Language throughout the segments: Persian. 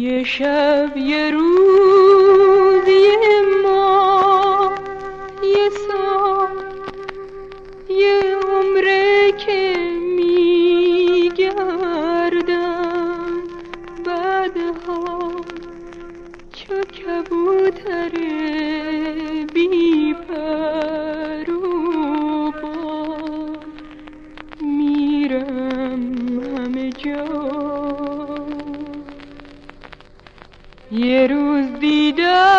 یه شب یه روز یه ما یه سال یه عمره که میگردم. بعدها چو کبوتر بی پر و میرم همه جا. یه روز دیدم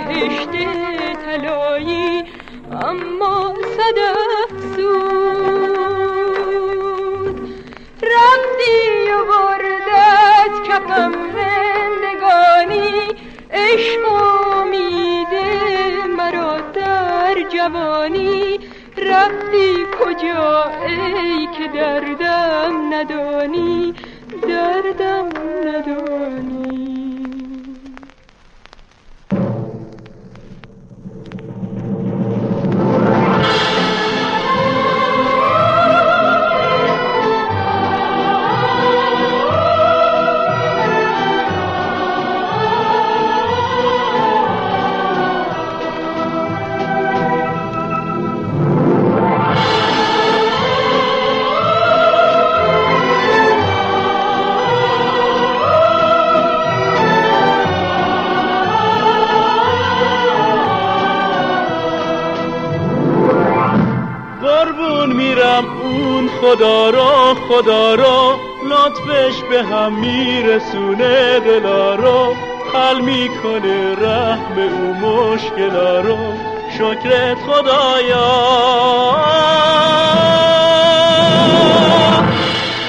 بهشت تلایی اما صدف سود. رفتی و بردت کفم زندگانی عشق امیده مرا در جوانی. رفتی کجا ای که دردم ندانی دردم ندانی. خدا را خدا را. لطفش به هم میرسونه دلا رو حل می‌کنه رحم او مشکلا رو شکرت خدایا.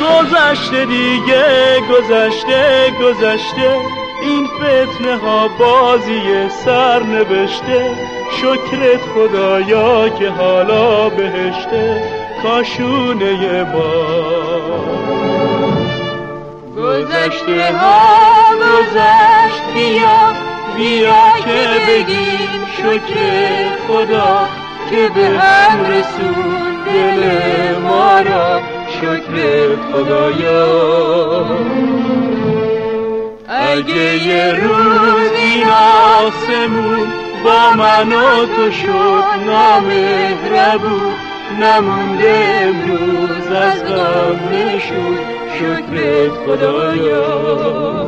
گذشته دیگه گذشته گذشته. این فتنه ها بازی سر نوشته. شکرت خدایا که حالا بهشته کاشونه با گذشته ها گذشت بیا بیا که بگیم شکر خدا که به هم رسون دل ما را. شکر خدایا. اگه یه روز این آسمون با من و تو شد نامهربون نمونده امروز از غم نشون. شکرت خدایا.